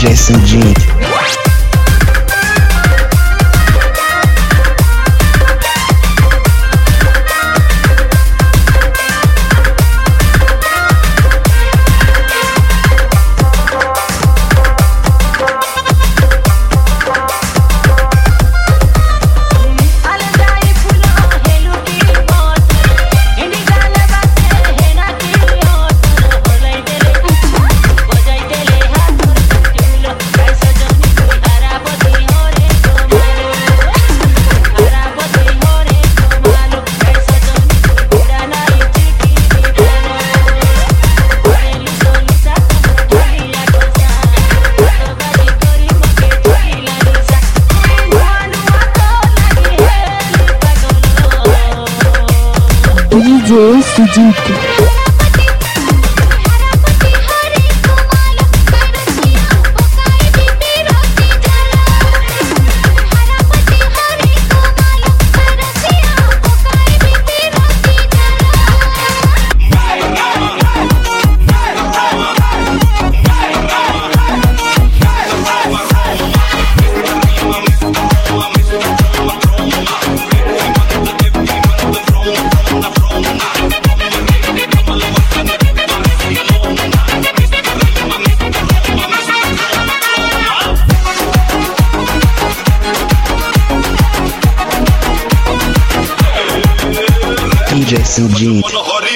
Jason Jean. to Jesus.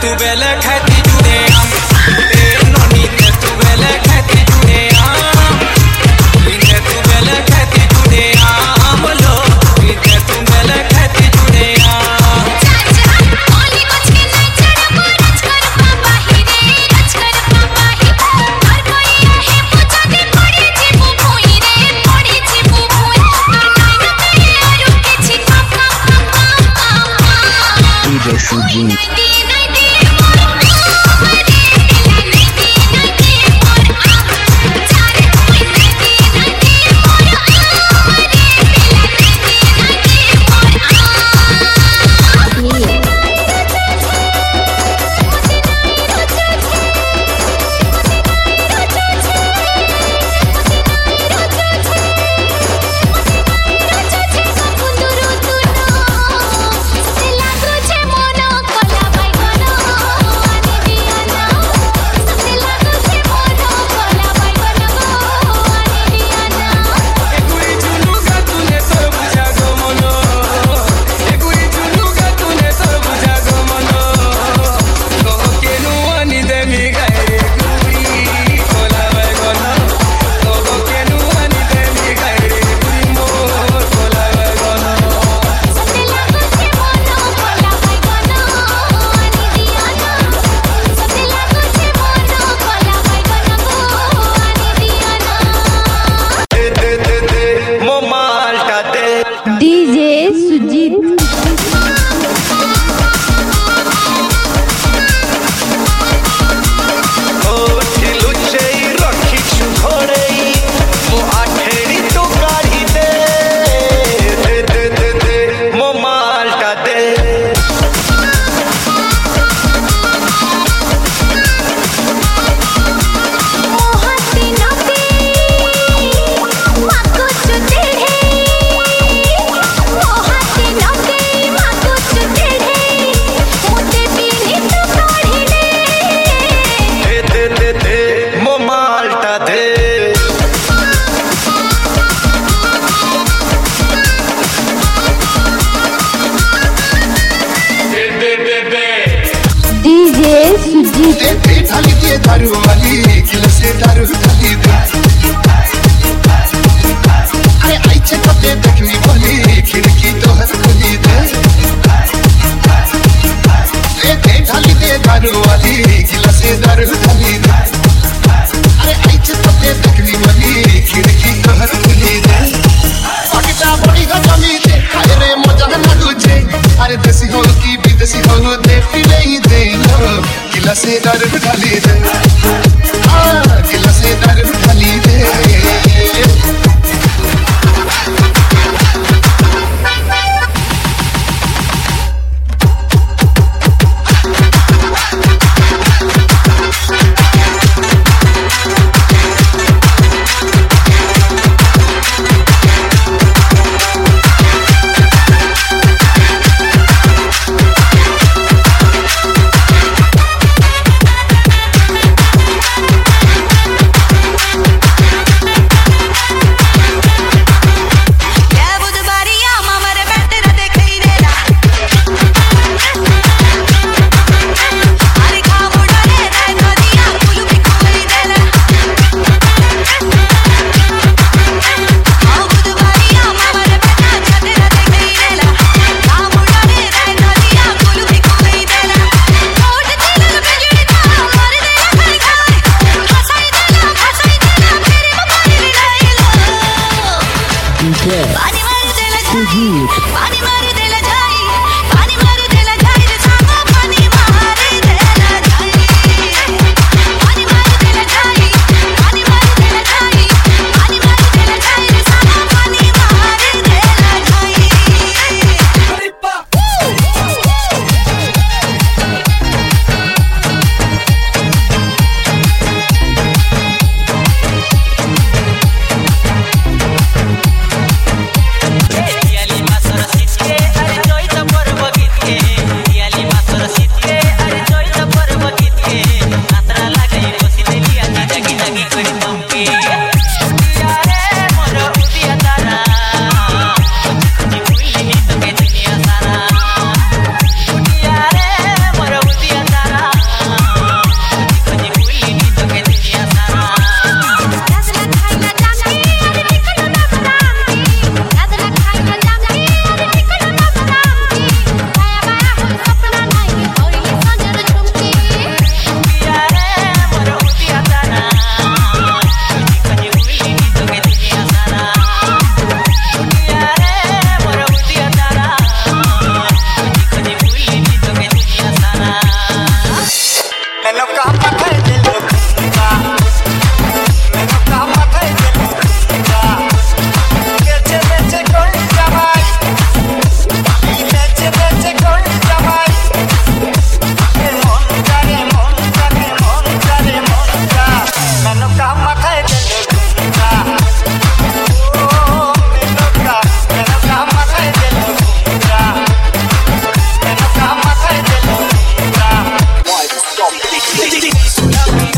तू बेले दारू वाली किलो से दारू ढाली दे अरे आइचे कते देखली बोली खिड़की तो हर खुली दे ए दे ढाली दे दारू वाली किलो से दारू ढाली दे अरे आइचे कते देखली बोली खिड़की तो हर खुली दे पाकिटा बड़ी गजमी दे अरे रे मज़ा ना तुझे अरे देसी हो की विदेशी हो दे I say that every day. Lady, so love me.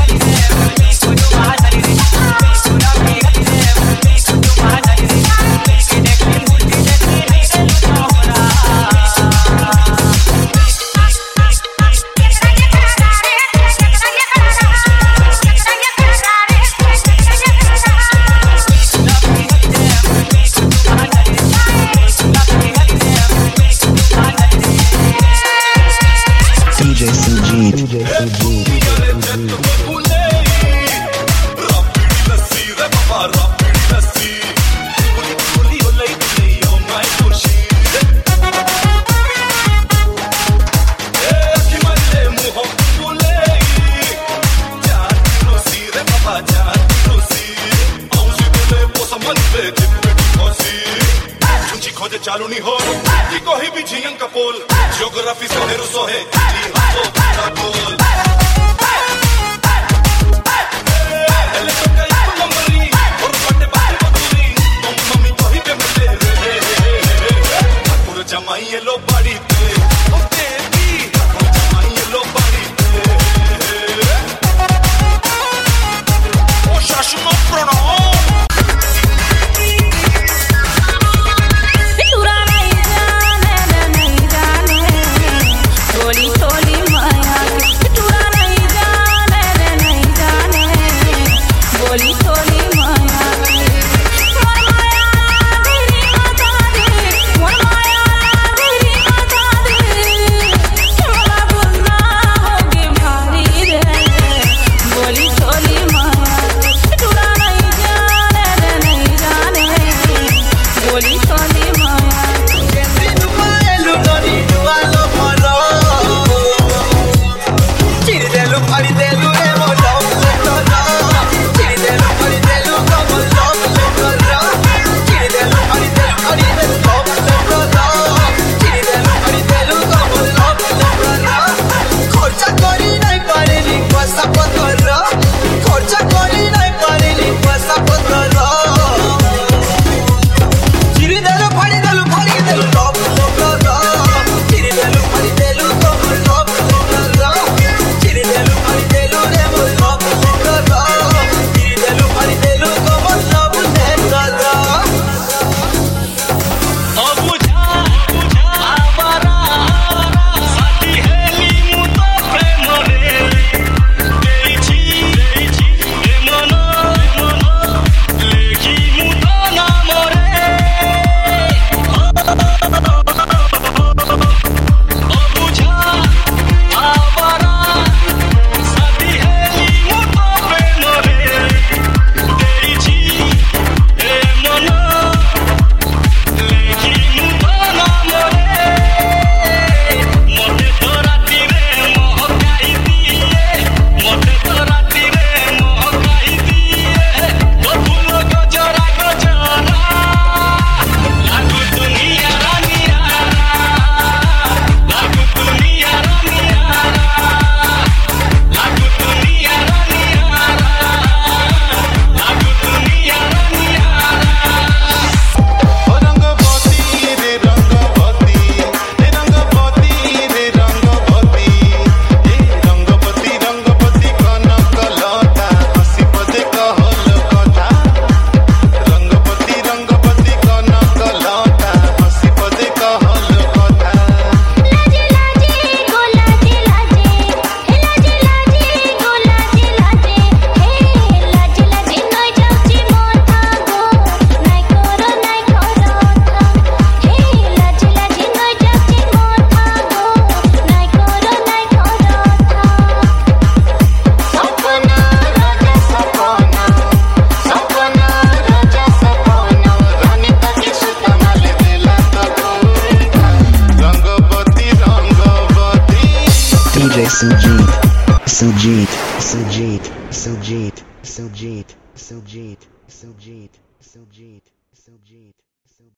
Subject, subject, subject.